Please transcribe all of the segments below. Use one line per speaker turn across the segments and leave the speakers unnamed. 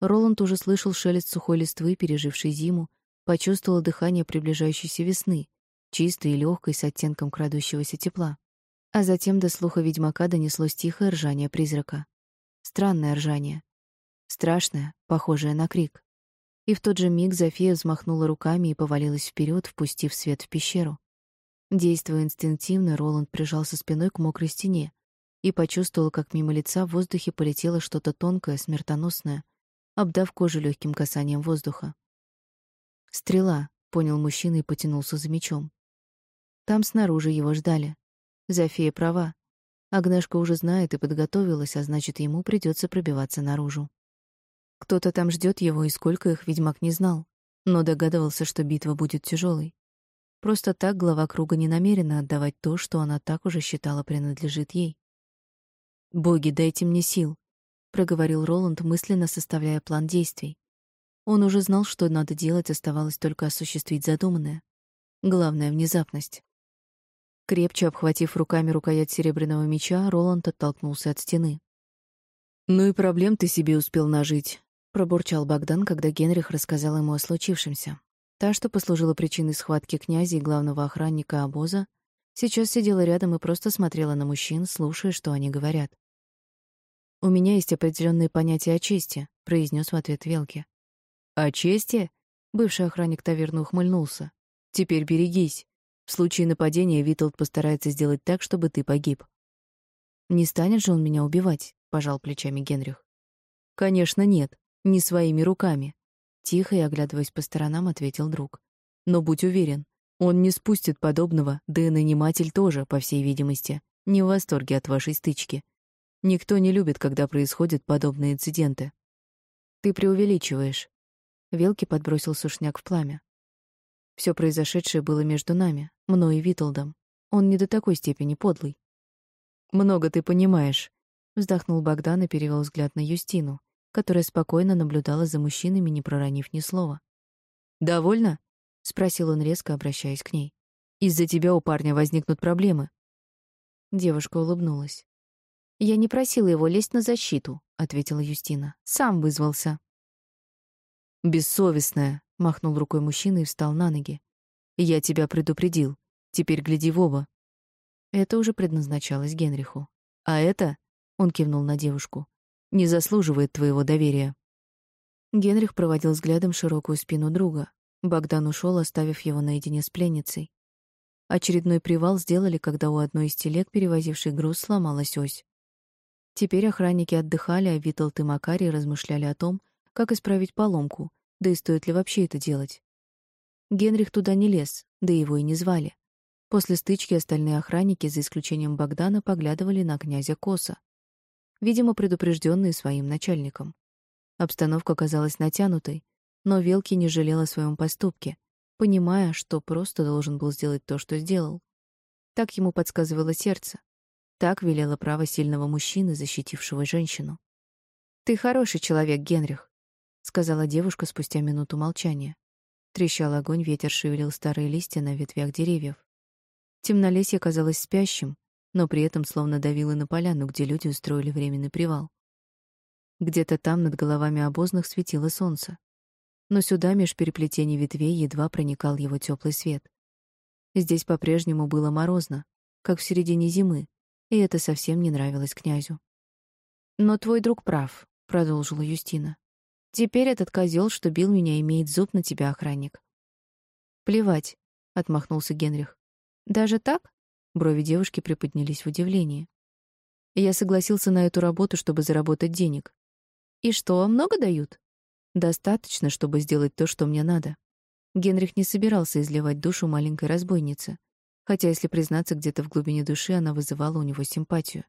Роланд уже слышал шелест сухой листвы, пережившей зиму, почувствовал дыхание приближающейся весны, чистой и легкой, с оттенком крадущегося тепла. А затем до слуха ведьмака донеслось тихое ржание призрака. Странное ржание. Страшное, похожее на крик. И в тот же миг Зофия взмахнула руками и повалилась вперед, впустив свет в пещеру. Действуя инстинктивно, Роланд прижался спиной к мокрой стене и почувствовал, как мимо лица в воздухе полетело что-то тонкое, смертоносное, обдав кожу легким касанием воздуха. «Стрела», — понял мужчина и потянулся за мечом. Там снаружи его ждали. Зофия права. Агнешка уже знает и подготовилась, а значит, ему придется пробиваться наружу. Кто-то там ждет его, и сколько их ведьмак не знал, но догадывался, что битва будет тяжелой. Просто так глава круга не намерена отдавать то, что она так уже считала принадлежит ей. «Боги, дайте мне сил», — проговорил Роланд, мысленно составляя план действий. Он уже знал, что надо делать, оставалось только осуществить задуманное. Главное — внезапность. Крепче обхватив руками рукоять серебряного меча, Роланд оттолкнулся от стены. «Ну и проблем ты себе успел нажить», — пробурчал Богдан, когда Генрих рассказал ему о случившемся. Та, что послужила причиной схватки князя и главного охранника обоза, сейчас сидела рядом и просто смотрела на мужчин, слушая, что они говорят. «У меня есть определенные понятия о чести», — произнес в ответ Велки. «О чести?» — бывший охранник таверны ухмыльнулся. «Теперь берегись. В случае нападения Виталд постарается сделать так, чтобы ты погиб. Не станет же он меня убивать, пожал плечами Генрих. Конечно, нет, не своими руками, тихо и оглядываясь по сторонам, ответил друг. Но будь уверен, он не спустит подобного, да и наниматель тоже, по всей видимости, не в восторге от вашей стычки. Никто не любит, когда происходят подобные инциденты. Ты преувеличиваешь. Велки подбросил сушняк в пламя. Все произошедшее было между нами, мной и Виталдом. Он не до такой степени подлый. «Много ты понимаешь», — вздохнул Богдан и перевел взгляд на Юстину, которая спокойно наблюдала за мужчинами, не проронив ни слова. «Довольно?» — спросил он резко, обращаясь к ней. «Из-за тебя у парня возникнут проблемы». Девушка улыбнулась. «Я не просила его лезть на защиту», — ответила Юстина. «Сам вызвался». «Бессовестная», Махнул рукой мужчина и встал на ноги. «Я тебя предупредил. Теперь гляди в оба». Это уже предназначалось Генриху. «А это...» — он кивнул на девушку. «Не заслуживает твоего доверия». Генрих проводил взглядом широкую спину друга. Богдан ушел, оставив его наедине с пленницей. Очередной привал сделали, когда у одной из телег, перевозившей груз, сломалась ось. Теперь охранники отдыхали, а Виталт и Макарий размышляли о том, как исправить поломку, да и стоит ли вообще это делать? Генрих туда не лез, да его и не звали. После стычки остальные охранники, за исключением Богдана, поглядывали на князя косо. Видимо, предупрежденные своим начальником. Обстановка казалась натянутой, но Велки не жалел о своем поступке, понимая, что просто должен был сделать то, что сделал. Так ему подсказывало сердце. Так велело право сильного мужчины, защитившего женщину. «Ты хороший человек, Генрих. — сказала девушка спустя минуту молчания. Трещал огонь, ветер шевелил старые листья на ветвях деревьев. Темнолесье казалось спящим, но при этом словно давило на поляну, где люди устроили временный привал. Где-то там над головами обозных светило солнце. Но сюда, меж переплетений ветвей, едва проникал его теплый свет. Здесь по-прежнему было морозно, как в середине зимы, и это совсем не нравилось князю. «Но твой друг прав», — продолжила Юстина. Теперь этот козел, что бил меня, имеет зуб на тебя, охранник. Плевать, отмахнулся Генрих. Даже так? Брови девушки приподнялись в удивлении. Я согласился на эту работу, чтобы заработать денег. И что, много дают? Достаточно, чтобы сделать то, что мне надо. Генрих не собирался изливать душу маленькой разбойницы, хотя, если признаться, где-то в глубине души она вызывала у него симпатию.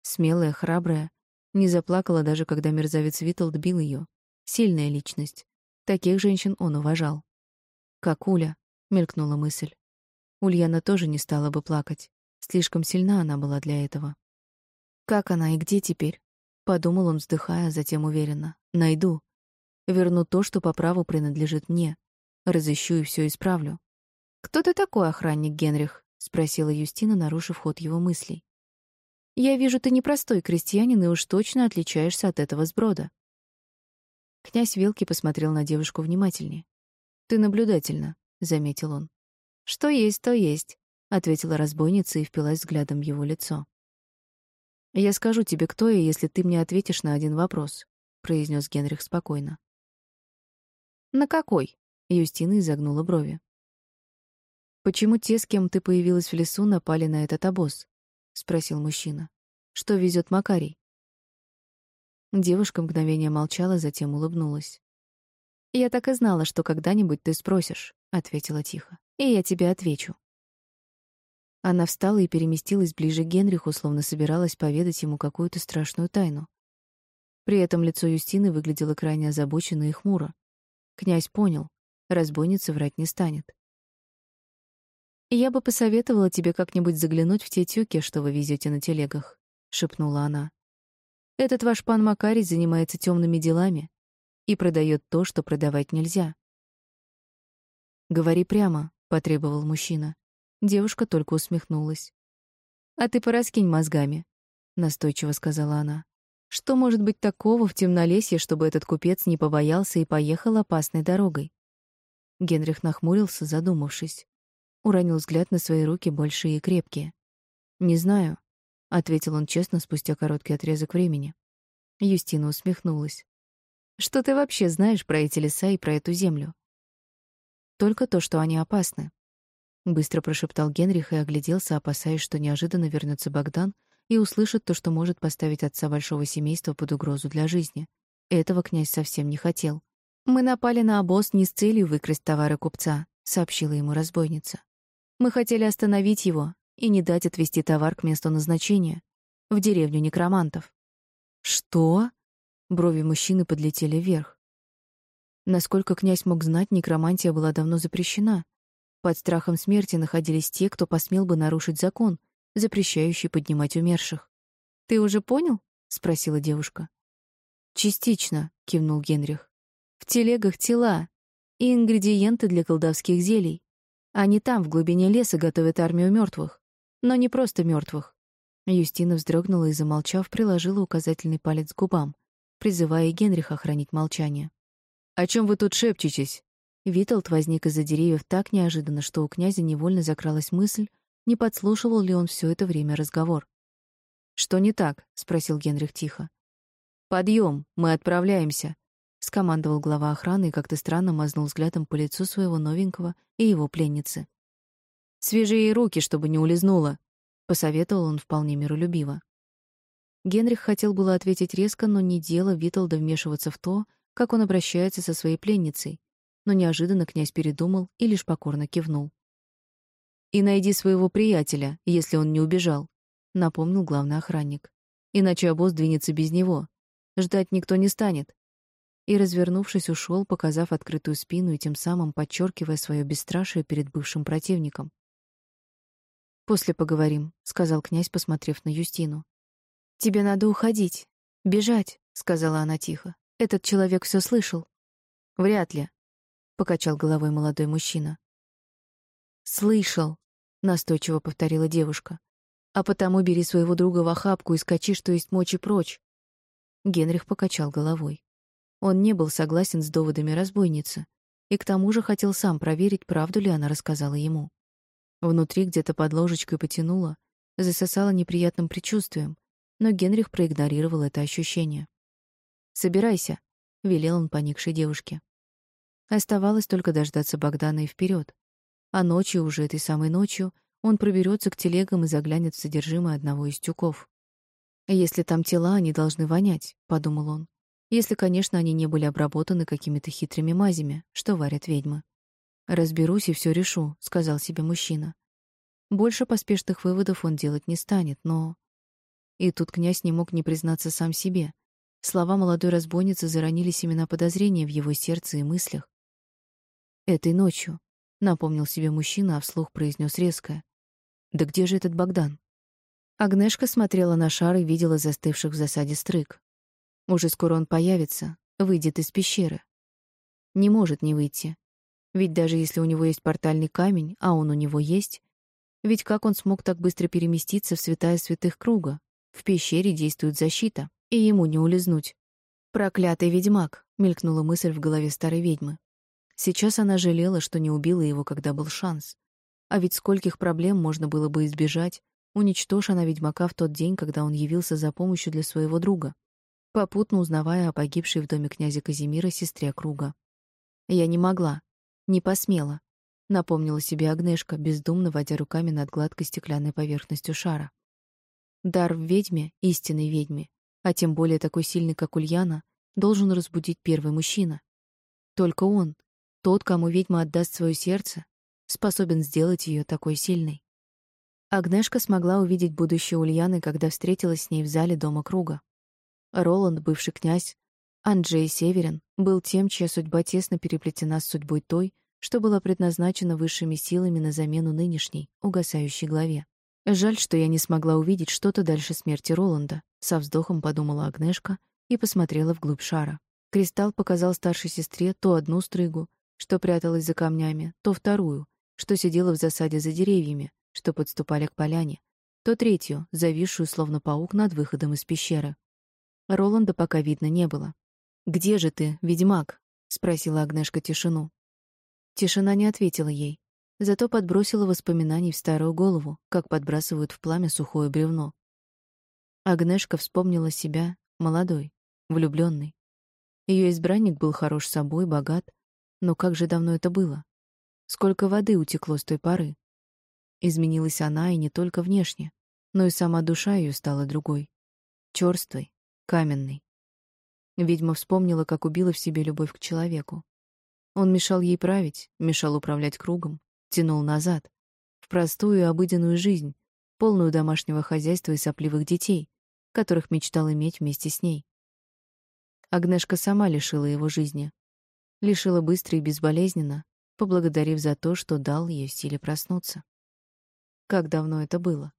Смелая, храбрая, не заплакала даже, когда мерзавец Виталд бил ее. Сильная личность. Таких женщин он уважал. Как Уля, мелькнула мысль. Ульяна тоже не стала бы плакать. Слишком сильна она была для этого. Как она и где теперь? Подумал он, вздыхая, затем уверенно. Найду. Верну то, что по праву принадлежит мне. Разыщу и все исправлю. «Кто ты такой, охранник Генрих?» — спросила Юстина, нарушив ход его мыслей. «Я вижу, ты непростой крестьянин и уж точно отличаешься от этого сброда. Князь Вилки посмотрел на девушку внимательнее. «Ты наблюдательна», — заметил он. «Что есть, то есть», — ответила разбойница и впилась взглядом в его лицо. «Я скажу тебе, кто я, если ты мне ответишь на один вопрос», — произнес Генрих спокойно. «На какой?» — Юстина изогнула брови. «Почему те, с кем ты появилась в лесу, напали на этот обоз?» — спросил мужчина. «Что везет Макарий?» Девушка мгновение молчала, затем улыбнулась. «Я так и знала, что когда-нибудь ты спросишь», — ответила тихо. «И я тебе отвечу». Она встала и переместилась ближе к Генриху, словно собиралась поведать ему какую-то страшную тайну. При этом лицо Юстины выглядело крайне озабоченно и хмуро. Князь понял, разбойница врать не станет. «Я бы посоветовала тебе как-нибудь заглянуть в те тюки, что вы везете на телегах», — шепнула она. «Этот ваш пан Макарий занимается темными делами и продает то, что продавать нельзя». «Говори прямо», — потребовал мужчина. Девушка только усмехнулась. «А ты пораскинь мозгами», — настойчиво сказала она. «Что может быть такого в темнолесье, чтобы этот купец не побоялся и поехал опасной дорогой?» Генрих нахмурился, задумавшись уронил взгляд на свои руки, большие и крепкие. «Не знаю», — ответил он честно спустя короткий отрезок времени. Юстина усмехнулась. «Что ты вообще знаешь про эти леса и про эту землю?» «Только то, что они опасны», — быстро прошептал Генрих и огляделся, опасаясь, что неожиданно вернется Богдан и услышит то, что может поставить отца большого семейства под угрозу для жизни. Этого князь совсем не хотел. «Мы напали на обоз не с целью выкрасть товары купца», — сообщила ему разбойница. Мы хотели остановить его и не дать отвезти товар к месту назначения, в деревню некромантов. Что? Брови мужчины подлетели вверх. Насколько князь мог знать, некромантия была давно запрещена. Под страхом смерти находились те, кто посмел бы нарушить закон, запрещающий поднимать умерших. «Ты уже понял?» — спросила девушка. «Частично», — кивнул Генрих. «В телегах тела и ингредиенты для колдовских зелий. Они там, в глубине леса, готовят армию мертвых. Но не просто мертвых. Юстина вздрогнула и, замолчав, приложила указательный палец к губам, призывая Генриха хранить молчание. «О чем вы тут шепчетесь?» Виталд возник из-за деревьев так неожиданно, что у князя невольно закралась мысль, не подслушивал ли он все это время разговор. «Что не так?» — спросил Генрих тихо. «Подъем, мы отправляемся», — скомандовал глава охраны и как-то странно мазнул взглядом по лицу своего новенького и его пленницы. «Свежие руки, чтобы не улизнуло», — посоветовал он вполне миролюбиво. Генрих хотел было ответить резко, но не дело Виталда вмешиваться в то, как он обращается со своей пленницей, но неожиданно князь передумал и лишь покорно кивнул. «И найди своего приятеля, если он не убежал», — напомнил главный охранник. «Иначе обоз двинется без него. Ждать никто не станет и, развернувшись, ушел, показав открытую спину и тем самым подчеркивая свое бесстрашие перед бывшим противником. «После поговорим», — сказал князь, посмотрев на Юстину. «Тебе надо уходить. Бежать», — сказала она тихо. «Этот человек все слышал». «Вряд ли», — покачал головой молодой мужчина. «Слышал», — настойчиво повторила девушка. «А потому бери своего друга в охапку и скачи, что есть мочи прочь». Генрих покачал головой. Он не был согласен с доводами разбойницы и к тому же хотел сам проверить, правду ли она рассказала ему. Внутри где-то под ложечкой потянуло, засосало неприятным предчувствием, но Генрих проигнорировал это ощущение. «Собирайся», — велел он поникшей девушке. Оставалось только дождаться Богдана и вперед. А ночью, уже этой самой ночью, он проберется к телегам и заглянет в содержимое одного из тюков. «Если там тела, они должны вонять», — подумал он если, конечно, они не были обработаны какими-то хитрыми мазями, что варят ведьмы. «Разберусь и все решу», — сказал себе мужчина. Больше поспешных выводов он делать не станет, но... И тут князь не мог не признаться сам себе. Слова молодой разбойницы заронили семена подозрения в его сердце и мыслях. «Этой ночью», — напомнил себе мужчина, а вслух произнес резко. «Да где же этот Богдан?» Агнешка смотрела на шар и видела застывших в засаде стрык. Уже скоро он появится, выйдет из пещеры. Не может не выйти. Ведь даже если у него есть портальный камень, а он у него есть, ведь как он смог так быстро переместиться в святая святых круга? В пещере действует защита, и ему не улизнуть. Проклятый ведьмак, мелькнула мысль в голове старой ведьмы. Сейчас она жалела, что не убила его, когда был шанс. А ведь скольких проблем можно было бы избежать, уничтожь она ведьмака в тот день, когда он явился за помощью для своего друга, попутно узнавая о погибшей в доме князя Казимира сестре Круга. Я не могла, не посмела, напомнила себе Агнешка, бездумно водя руками над гладкой стеклянной поверхностью шара. Дар в ведьме, истинной ведьме, а тем более такой сильный, как Ульяна, должен разбудить первый мужчина. Только он, тот, кому ведьма отдаст свое сердце, способен сделать ее такой сильной. Агнешка смогла увидеть будущее Ульяны, когда встретилась с ней в зале дома Круга. Роланд, бывший князь, Анджей Северин, был тем, чья судьба тесно переплетена с судьбой той, что была предназначена высшими силами на замену нынешней, угасающей главе. Жаль, что я не смогла увидеть что-то дальше смерти Роланда, со вздохом подумала Агнешка и посмотрела вглубь шара. Кристалл показал старшей сестре то одну стрыгу, что пряталась за камнями, то вторую, что сидела в засаде за деревьями, что подступали к поляне, то третью, зависшую словно паук над выходом из пещеры. Роланда пока видно не было. «Где же ты, ведьмак?» — спросила Агнешка тишину. Тишина не ответила ей, зато подбросила воспоминаний в старую голову, как подбрасывают в пламя сухое бревно. Агнешка вспомнила себя молодой, влюбленной. Ее избранник был хорош собой, богат, но как же давно это было? Сколько воды утекло с той поры? Изменилась она и не только внешне, но и сама душа ее стала другой. Чёрствой, каменной. Ведьма вспомнила, как убила в себе любовь к человеку. Он мешал ей править, мешал управлять кругом, тянул назад, в простую и обыденную жизнь, полную домашнего хозяйства и сопливых детей, которых мечтал иметь вместе с ней. Агнешка сама лишила его жизни, лишила быстро и безболезненно, поблагодарив за то, что дал ей силе проснуться. Как давно это было?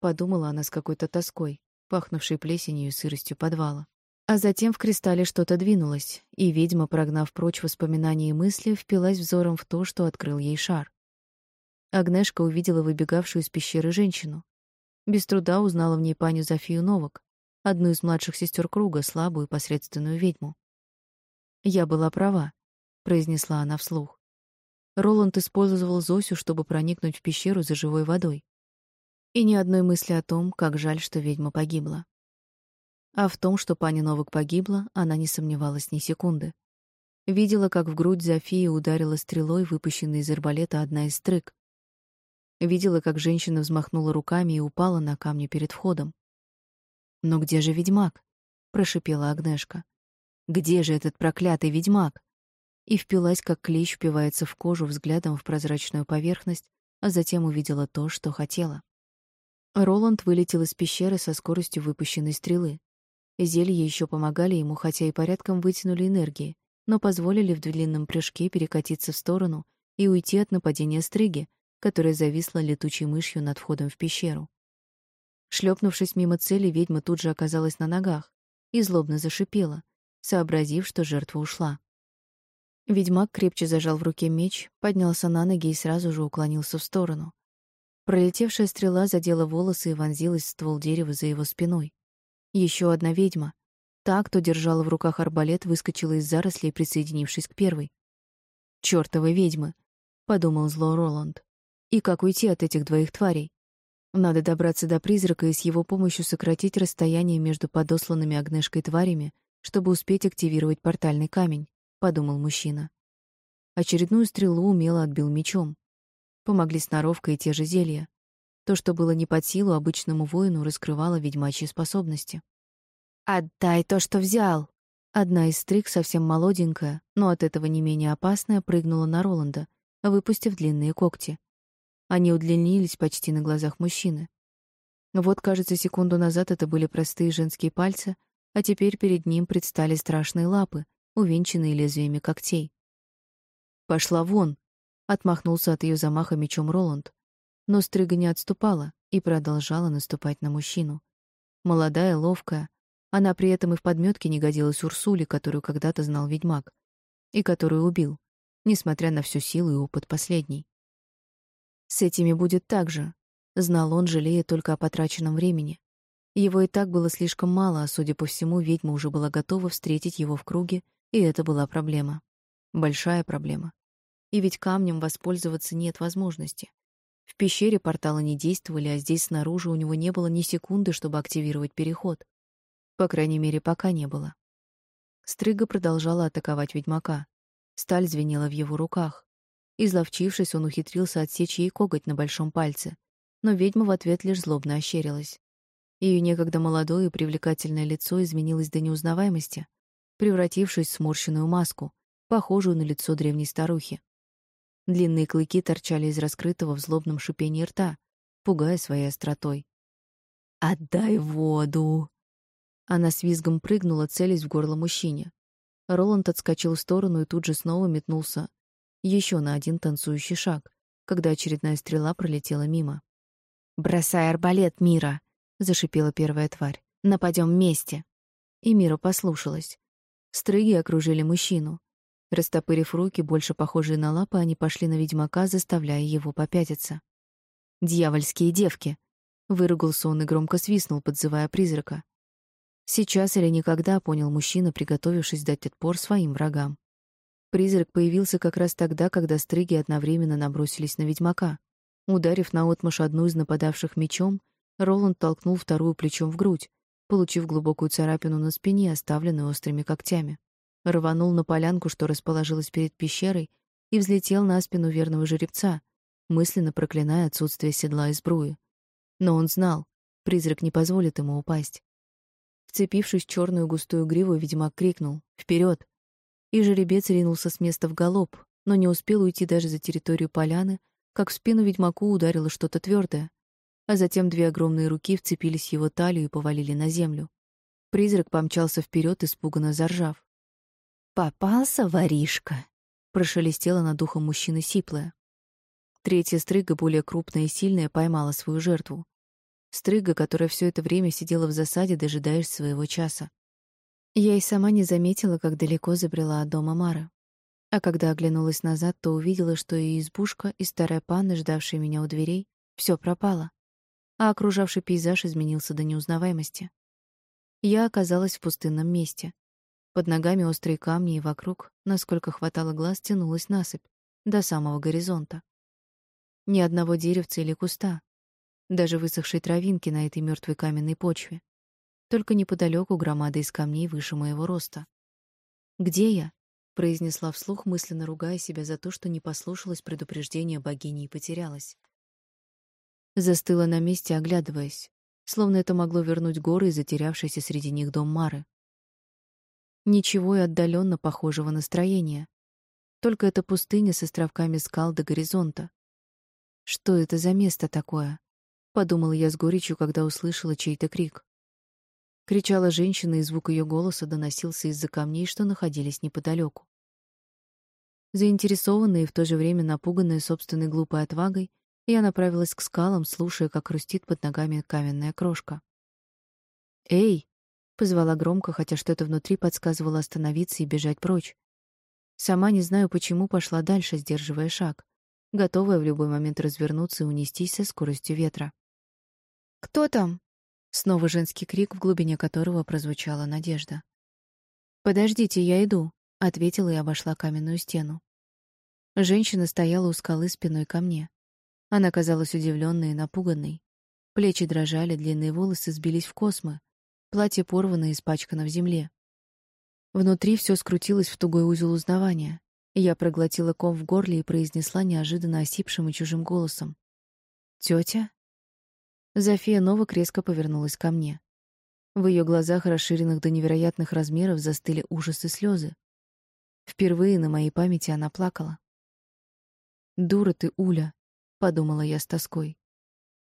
Подумала она с какой-то тоской, пахнувшей плесенью и сыростью подвала. А затем в кристалле что-то двинулось, и ведьма, прогнав прочь воспоминания и мысли, впилась взором в то, что открыл ей шар. Агнешка увидела выбегавшую из пещеры женщину. Без труда узнала в ней паню Зофию Новак, одну из младших сестер круга, слабую посредственную ведьму. «Я была права», — произнесла она вслух. Роланд использовал Зосю, чтобы проникнуть в пещеру за живой водой. И ни одной мысли о том, как жаль, что ведьма погибла. А в том, что пани Новак погибла, она не сомневалась ни секунды. Видела, как в грудь Зофии ударила стрелой, выпущенной из арбалета одна из стрык. Видела, как женщина взмахнула руками и упала на камни перед входом. «Но где же ведьмак?» — прошипела Агнешка. Где же этот проклятый ведьмак? И впилась, как клещ впивается в кожу взглядом в прозрачную поверхность, а затем увидела то, что хотела. Роланд вылетел из пещеры со скоростью выпущенной стрелы. Зелья еще помогали ему, хотя и порядком вытянули энергии, но позволили в длинном прыжке перекатиться в сторону и уйти от нападения стриги, которая зависла летучей мышью над входом в пещеру. Шлепнувшись мимо цели, ведьма тут же оказалась на ногах и злобно зашипела, сообразив, что жертва ушла. Ведьмак крепче зажал в руке меч, поднялся на ноги и сразу же уклонился в сторону. Пролетевшая стрела задела волосы и вонзилась в ствол дерева за его спиной. Еще одна ведьма, та, кто держала в руках арбалет, выскочила из зарослей, присоединившись к первой. «Чёртовы ведьмы!» — подумал зло Роланд. «И как уйти от этих двоих тварей? Надо добраться до призрака и с его помощью сократить расстояние между подосланными огнешкой тварями чтобы успеть активировать портальный камень, подумал мужчина. Очередную стрелу умело отбил мечом. Помогли сноровка и те же зелья. То, что было не под силу обычному воину, раскрывало ведьмачьи способности. «Отдай то, что взял!» Одна из стрик, совсем молоденькая, но от этого не менее опасная, прыгнула на Роланда, выпустив длинные когти. Они удлинились почти на глазах мужчины. Вот, кажется, секунду назад это были простые женские пальцы, а теперь перед ним предстали страшные лапы, увенчанные лезвиями когтей. «Пошла вон!» — отмахнулся от ее замаха мечом Роланд. Но стрыга не отступала и продолжала наступать на мужчину. Молодая, ловкая, она при этом и в подметке не годилась Урсуле, которую когда-то знал ведьмак, и которую убил, несмотря на всю силу и опыт последней. С этими будет так же, знал он, жалея только о потраченном времени. Его и так было слишком мало, а, судя по всему, ведьма уже была готова встретить его в круге, и это была проблема. Большая проблема. И ведь камнем воспользоваться нет возможности. В пещере порталы не действовали, а здесь снаружи у него не было ни секунды, чтобы активировать переход. По крайней мере, пока не было. Стрыга продолжала атаковать ведьмака. Сталь звенела в его руках. Изловчившись, он ухитрился отсечь ей коготь на большом пальце, но ведьма в ответ лишь злобно ощерилась. Ее некогда молодое и привлекательное лицо изменилось до неузнаваемости, превратившись в сморщенную маску, похожую на лицо древней старухи. Длинные клыки торчали из раскрытого в злобном шипении рта, пугая своей остротой. «Отдай воду!» Она с визгом прыгнула, целясь в горло мужчине. Роланд отскочил в сторону и тут же снова метнулся еще на один танцующий шаг, когда очередная стрела пролетела мимо. «Бросай арбалет, Мира!» — зашипела первая тварь. «Нападем вместе!» И Мира послушалась. Стрыги окружили мужчину. Растопырив руки, больше похожие на лапы, они пошли на ведьмака, заставляя его попятиться. «Дьявольские девки!» — выругался он и громко свистнул, подзывая призрака. Сейчас или никогда, понял мужчина, приготовившись дать отпор своим врагам. Призрак появился как раз тогда, когда стриги одновременно набросились на ведьмака. Ударив наотмашь одну из нападавших мечом, Роланд толкнул вторую плечом в грудь, получив глубокую царапину на спине, оставленную острыми когтями рванул на полянку, что расположилась перед пещерой, и взлетел на спину верного жеребца, мысленно проклиная отсутствие седла и сбруи. Но он знал, призрак не позволит ему упасть. Вцепившись в черную густую гриву, ведьмак крикнул «Вперед!» И жеребец ринулся с места в галоп, но не успел уйти даже за территорию поляны, как в спину ведьмаку ударило что-то твердое, а затем две огромные руки вцепились в его талию и повалили на землю. Призрак помчался вперед, испуганно заржав. «Попался, воришка!» — прошелестела над ухом мужчины сиплая. Третья стрыга, более крупная и сильная, поймала свою жертву. Стрыга, которая все это время сидела в засаде, дожидаясь своего часа. Я и сама не заметила, как далеко забрела от дома Мары. А когда оглянулась назад, то увидела, что и избушка, и старая панна, ждавшая меня у дверей, все пропало, а окружавший пейзаж изменился до неузнаваемости. Я оказалась в пустынном месте. Под ногами острые камни, и вокруг, насколько хватало глаз, тянулась насыпь до самого горизонта. Ни одного деревца или куста, даже высохшей травинки на этой мертвой каменной почве. Только неподалеку громада из камней выше моего роста. «Где я?» — произнесла вслух, мысленно ругая себя за то, что не послушалась предупреждения богини и потерялась. Застыла на месте, оглядываясь, словно это могло вернуть горы и затерявшийся среди них дом Мары. Ничего и отдаленно похожего настроения. Только эта пустыня с островками скал до горизонта. Что это за место такое? Подумала я с горечью, когда услышала чей-то крик. Кричала женщина, и звук ее голоса доносился из-за камней, что находились неподалеку. Заинтересованная и в то же время напуганная собственной глупой отвагой, я направилась к скалам, слушая, как хрустит под ногами каменная крошка. «Эй!» Позвала громко, хотя что-то внутри подсказывало остановиться и бежать прочь. Сама не знаю, почему пошла дальше, сдерживая шаг, готовая в любой момент развернуться и унестись со скоростью ветра. «Кто там?» Снова женский крик, в глубине которого прозвучала надежда. «Подождите, я иду», — ответила и обошла каменную стену. Женщина стояла у скалы спиной ко мне. Она казалась удивленной и напуганной. Плечи дрожали, длинные волосы сбились в космы, Платье порвано и испачкано в земле. Внутри все скрутилось в тугой узел узнавания. Я проглотила ком в горле и произнесла неожиданно осипшим и чужим голосом. «Тетя?» Зофия Новак резко повернулась ко мне. В ее глазах, расширенных до невероятных размеров, застыли ужас и слезы. Впервые на моей памяти она плакала. «Дура ты, Уля», — подумала я с тоской.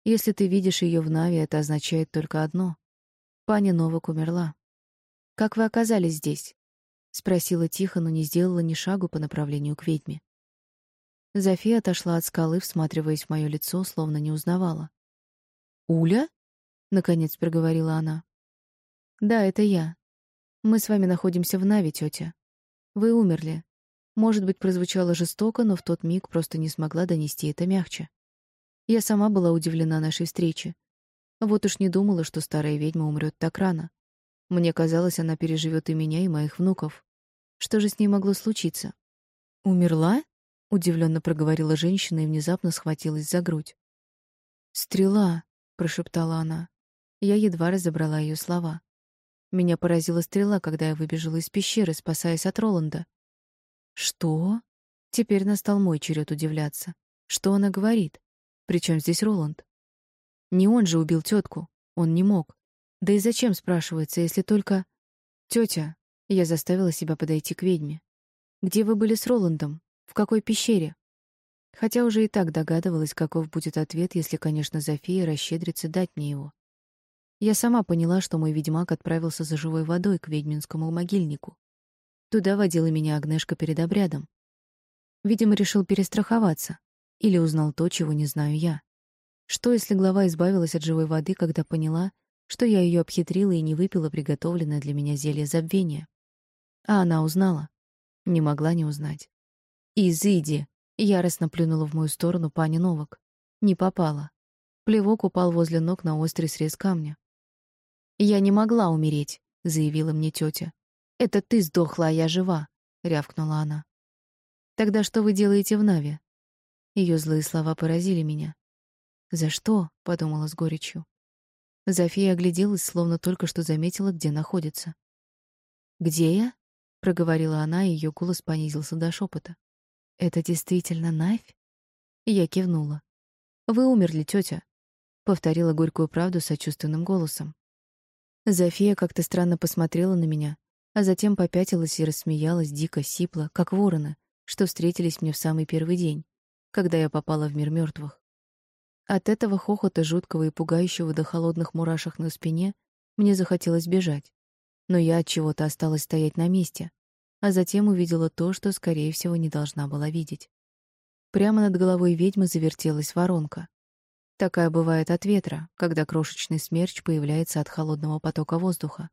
«Если ты видишь ее в Нави, это означает только одно. Паня Новак умерла. «Как вы оказались здесь?» — спросила тихо, но не сделала ни шагу по направлению к ведьме. Зофия отошла от скалы, всматриваясь в мое лицо, словно не узнавала. «Уля?» — наконец проговорила она. «Да, это я. Мы с вами находимся в Нави, тетя. Вы умерли. Может быть, прозвучало жестоко, но в тот миг просто не смогла донести это мягче. Я сама была удивлена нашей встрече. Вот уж не думала, что старая ведьма умрет так рано. Мне казалось, она переживет и меня, и моих внуков. Что же с ней могло случиться? Умерла? удивленно проговорила женщина и внезапно схватилась за грудь. Стрела, прошептала она. Я едва разобрала ее слова. Меня поразила стрела, когда я выбежала из пещеры, спасаясь от Роланда. Что? Теперь настал мой черед удивляться. Что она говорит? Причем здесь Роланд? Не он же убил тетку. Он не мог. Да и зачем, спрашивается, если только... Тетя, я заставила себя подойти к ведьме. Где вы были с Роландом? В какой пещере? Хотя уже и так догадывалась, каков будет ответ, если, конечно, Зофия расщедрится дать мне его. Я сама поняла, что мой ведьмак отправился за живой водой к ведьминскому могильнику. Туда водила меня Агнешка перед обрядом. Видимо, решил перестраховаться. Или узнал то, чего не знаю я. Что, если глава избавилась от живой воды, когда поняла, что я ее обхитрила и не выпила приготовленное для меня зелье забвения. А она узнала. Не могла не узнать. «Изыди!» — яростно плюнула в мою сторону пани Новак. Не попала. Плевок упал возле ног на острый срез камня. «Я не могла умереть», — заявила мне тетя. «Это ты сдохла, а я жива», — рявкнула она. «Тогда что вы делаете в Наве?» Ее злые слова поразили меня. «За что?» — подумала с горечью. Зофия огляделась, словно только что заметила, где находится. «Где я?» — проговорила она, и ее голос понизился до шепота. «Это действительно Навь?» Я кивнула. «Вы умерли, тетя», — повторила горькую правду сочувственным голосом. Зофия как-то странно посмотрела на меня, а затем попятилась и рассмеялась дико, сипло, как вороны, что встретились мне в самый первый день, когда я попала в мир мертвых. От этого хохота, жуткого и пугающего до холодных мурашек на спине, мне захотелось бежать. Но я от чего-то осталась стоять на месте, а затем увидела то, что, скорее всего, не должна была видеть. Прямо над головой ведьмы завертелась воронка. Такая бывает от ветра, когда крошечный смерч появляется от холодного потока воздуха.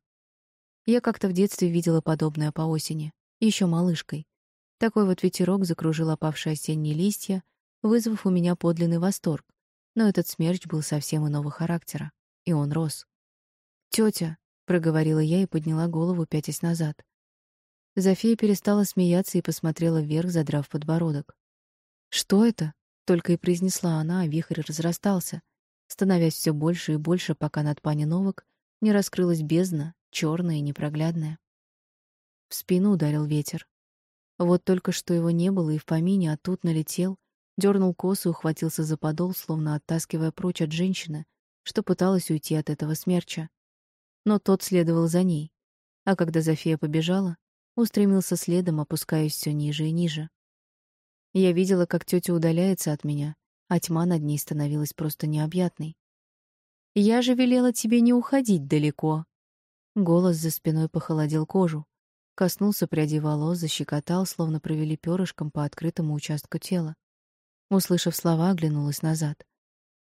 Я как-то в детстве видела подобное по осени, еще малышкой. Такой вот ветерок закружил опавшие осенние листья, вызвав у меня подлинный восторг, но этот смерч был совсем иного характера, и он рос. «Тётя», — проговорила я и подняла голову, пятясь назад. Зофия перестала смеяться и посмотрела вверх, задрав подбородок. «Что это?» — только и произнесла она, а вихрь разрастался, становясь все больше и больше, пока над пани Новак не раскрылась бездна, черная и непроглядная. В спину ударил ветер. Вот только что его не было и в помине, а тут налетел, дернул косу и ухватился за подол, словно оттаскивая прочь от женщины, что пыталась уйти от этого смерча. Но тот следовал за ней, а когда Зофия побежала, устремился следом, опускаясь все ниже и ниже. Я видела, как тетя удаляется от меня, а тьма над ней становилась просто необъятной. «Я же велела тебе не уходить далеко!» Голос за спиной похолодел кожу, коснулся пряди волос, защекотал, словно провели перышком по открытому участку тела. Услышав слова, оглянулась назад.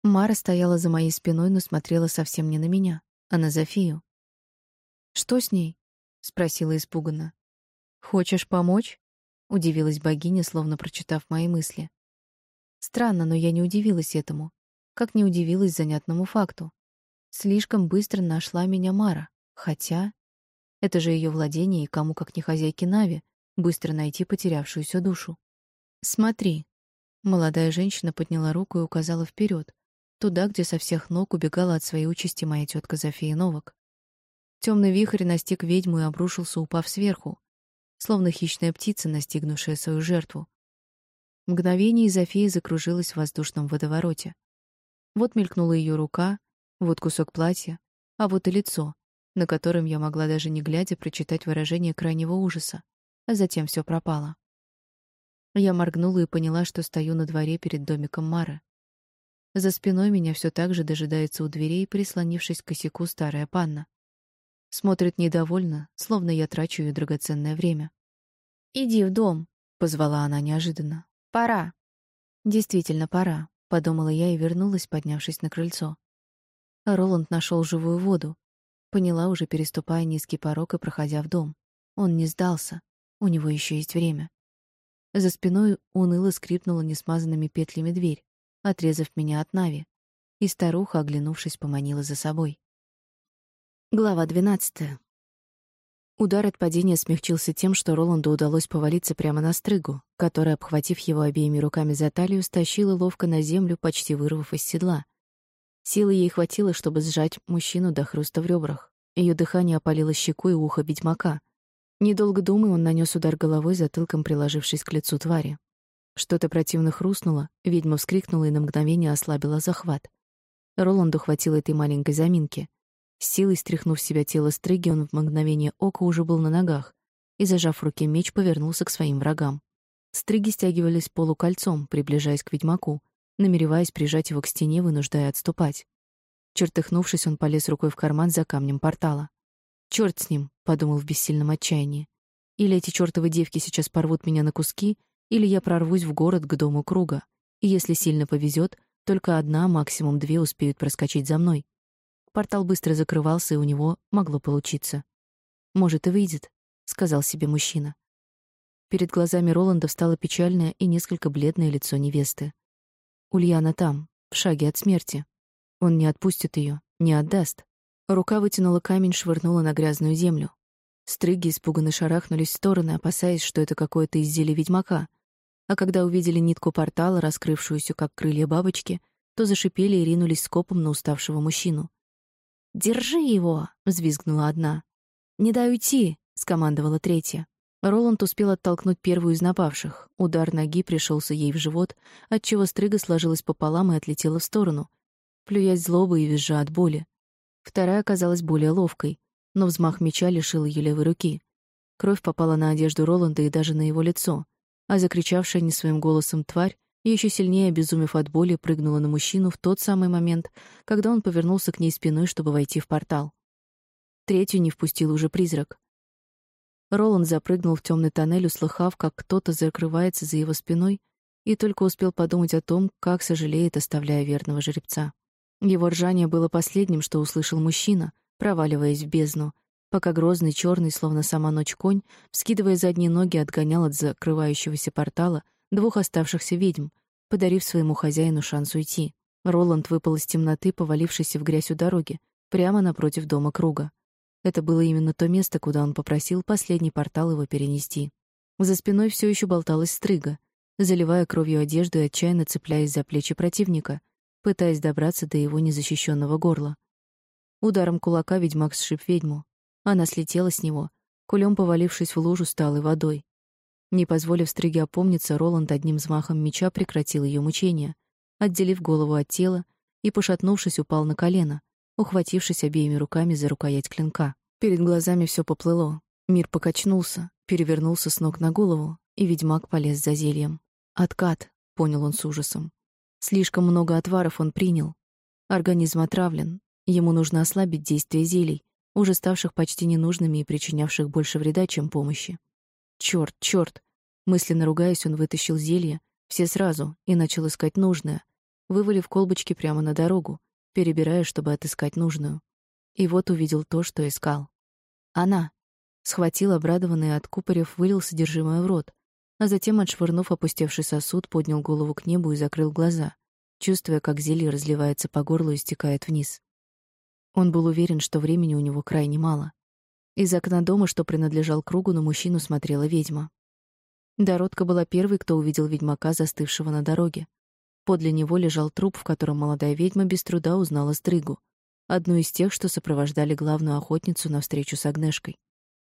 Мара стояла за моей спиной, но смотрела совсем не на меня, а на Зофию. «Что с ней?» — спросила испуганно. «Хочешь помочь?» — удивилась богиня, словно прочитав мои мысли. Странно, но я не удивилась этому, как не удивилась занятному факту. Слишком быстро нашла меня Мара, хотя... Это же ее владение, и кому, как не хозяйке Нави, быстро найти потерявшуюся душу. «Смотри», Молодая женщина подняла руку и указала вперед, туда, где со всех ног убегала от своей участи моя тетка Зофия Новак. Темный вихрь настиг ведьму и обрушился, упав сверху, словно хищная птица, настигнувшая свою жертву. Мгновение Зофия закружилась в воздушном водовороте. Вот мелькнула ее рука, вот кусок платья, а вот и лицо, на котором я могла даже не глядя прочитать выражение крайнего ужаса, а затем все пропало. Я моргнула и поняла, что стою на дворе перед домиком Мары. За спиной меня все так же дожидается у дверей, прислонившись к косяку старая панна. Смотрит недовольно, словно я трачу ее драгоценное время. «Иди в дом», — позвала она неожиданно. «Пора». «Действительно, пора», — подумала я и вернулась, поднявшись на крыльцо. Роланд нашел живую воду. Поняла, уже переступая низкий порог и проходя в дом. Он не сдался. У него еще есть время. За спиной уныло скрипнула несмазанными петлями дверь, отрезав меня от Нави. и старуха, оглянувшись, поманила за собой. Глава двенадцатая. Удар от падения смягчился тем, что Роланду удалось повалиться прямо на стрыгу, которая, обхватив его обеими руками за талию, стащила ловко на землю, почти вырвав из седла. Силы ей хватило, чтобы сжать мужчину до хруста в ребрах. Ее дыхание опалило щеку и ухо ведьмака. Недолго думая, он нанес удар головой, затылком приложившись к лицу твари. Что-то противно хрустнуло, ведьма вскрикнула и на мгновение ослабила захват. Роланду хватило этой маленькой заминки — с силой стряхнув себя тело стриги, он в мгновение ока уже был на ногах и, зажав в руке меч, повернулся к своим врагам. Стриги стягивались полукольцом, приближаясь к ведьмаку, намереваясь прижать его к стене, вынуждая отступать. Чертыхнувшись, он полез рукой в карман за камнем портала. «Чёрт с ним», — подумал в бессильном отчаянии. «Или эти чёртовы девки сейчас порвут меня на куски, или я прорвусь в город к дому круга. И если сильно повезет, только одна, максимум две успеют проскочить за мной. Портал быстро закрывался, и у него могло получиться. «Может, и выйдет», — сказал себе мужчина. Перед глазами Роланда встало печальное и несколько бледное лицо невесты. Ульяна там, в шаге от смерти. Он не отпустит ее, не отдаст. Рука вытянула камень, швырнула на грязную землю. Стрыги испуганно шарахнулись в стороны, опасаясь, что это какое-то изделие ведьмака. А когда увидели нитку портала, раскрывшуюся как крылья бабочки, то зашипели и ринулись скопом на уставшего мужчину. «Держи его!» — взвизгнула одна. «Не дай уйти!» — скомандовала третья. Роланд успел оттолкнуть первую из напавших. Удар ноги пришелся ей в живот, отчего стрыга сложилась пополам и отлетела в сторону, плюясь злобой и визжа от боли. Вторая оказалась более ловкой, но взмах меча лишил ее левой руки. Кровь попала на одежду Роланда и даже на его лицо, а закричавшая не своим голосом тварь еще сильнее, обезумев от боли, прыгнула на мужчину в тот самый момент, когда он повернулся к ней спиной, чтобы войти в портал. Третью не впустил уже призрак. Роланд запрыгнул в темный тоннель, услыхав, как кто-то закрывается за его спиной, и только успел подумать о том, как сожалеет, оставляя верного жеребца. Его ржание было последним, что услышал мужчина, проваливаясь в бездну, пока грозный черный, словно сама ночь конь, вскидывая задние ноги, отгонял от закрывающегося портала двух оставшихся ведьм, подарив своему хозяину шанс уйти. Роланд выпал из темноты, повалившийся в грязь у дороги, прямо напротив дома круга. Это было именно то место, куда он попросил последний портал его перенести. За спиной все еще болталась стрыга, заливая кровью одежду и отчаянно цепляясь за плечи противника, пытаясь добраться до его незащищенного горла. Ударом кулака ведьмак сшиб ведьму. Она слетела с него, кулем повалившись в лужу сталой водой. Не позволив стриге опомниться, Роланд одним взмахом меча прекратил ее мучения, отделив голову от тела и, пошатнувшись, упал на колено, ухватившись обеими руками за рукоять клинка. Перед глазами все поплыло. Мир покачнулся, перевернулся с ног на голову, и ведьмак полез за зельем. «Откат», — понял он с ужасом. Слишком много отваров он принял. Организм отравлен. Ему нужно ослабить действие зелий, уже ставших почти ненужными и причинявших больше вреда, чем помощи. Черт, черт! Мысленно ругаясь, он вытащил зелье, все сразу, и начал искать нужное, вывалив колбочки прямо на дорогу, перебирая, чтобы отыскать нужную. И вот увидел то, что искал. Она. Схватил обрадованный, откупорив, вылил содержимое в рот, а затем, отшвырнув опустевший сосуд, поднял голову к небу и закрыл глаза, чувствуя, как зелье разливается по горлу и стекает вниз. Он был уверен, что времени у него крайне мало. Из окна дома, что принадлежал кругу, на мужчину смотрела ведьма. Доротка была первой, кто увидел ведьмака, застывшего на дороге. Подле него лежал труп, в котором молодая ведьма без труда узнала Стрыгу, одну из тех, что сопровождали главную охотницу на встречу с Агнешкой.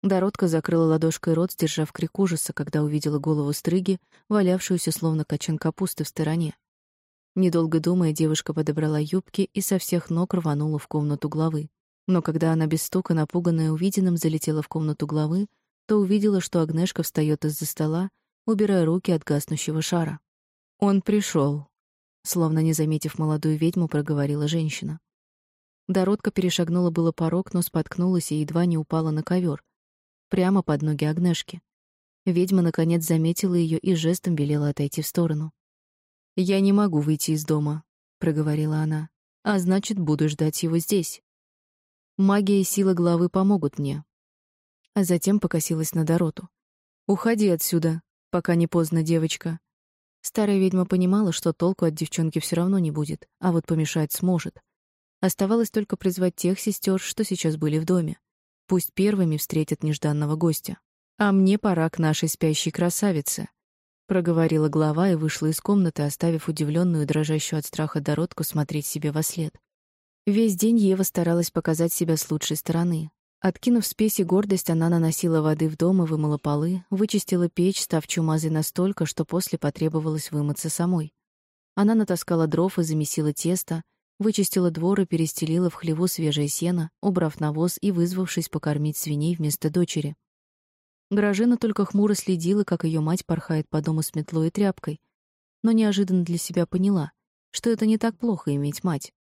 Доротка закрыла ладошкой рот, сдержав крик ужаса, когда увидела голову Стрыги, валявшуюся словно качан капусты в стороне. Недолго думая, девушка подобрала юбки и со всех ног рванула в комнату главы. Но когда она без стука, напуганная увиденным, залетела в комнату главы, то увидела, что Агнешка встает из-за стола, убирая руки от гаснущего шара. «Он пришел», — словно не заметив молодую ведьму, проговорила женщина. Доротка перешагнула было порог, но споткнулась и едва не упала на ковер, прямо под ноги Агнешки. Ведьма, наконец, заметила ее и жестом велела отойти в сторону. «Я не могу выйти из дома», — проговорила она, «а значит, буду ждать его здесь». Магия и сила главы помогут мне. А затем покосилась на Дороту. Уходи отсюда, пока не поздно, девочка. Старая ведьма понимала, что толку от девчонки все равно не будет, а вот помешать сможет. Оставалось только призвать тех сестер, что сейчас были в доме. Пусть первыми встретят нежданного гостя. А мне пора к нашей спящей красавице, проговорила глава и вышла из комнаты, оставив удивленную, дрожащую от страха Доротку смотреть себе во след. Весь день Ева старалась показать себя с лучшей стороны. Откинув спесь и гордость, она наносила воды в дом и вымыла полы, вычистила печь, став чумазой настолько, что после потребовалось вымыться самой. Она натаскала дров и замесила тесто, вычистила двор и перестелила в хлеву свежее сено, убрав навоз и вызвавшись покормить свиней вместо дочери. Гражина только хмуро следила, как ее мать порхает по дому с метлой и тряпкой, но неожиданно для себя поняла, что это не так плохо иметь мать.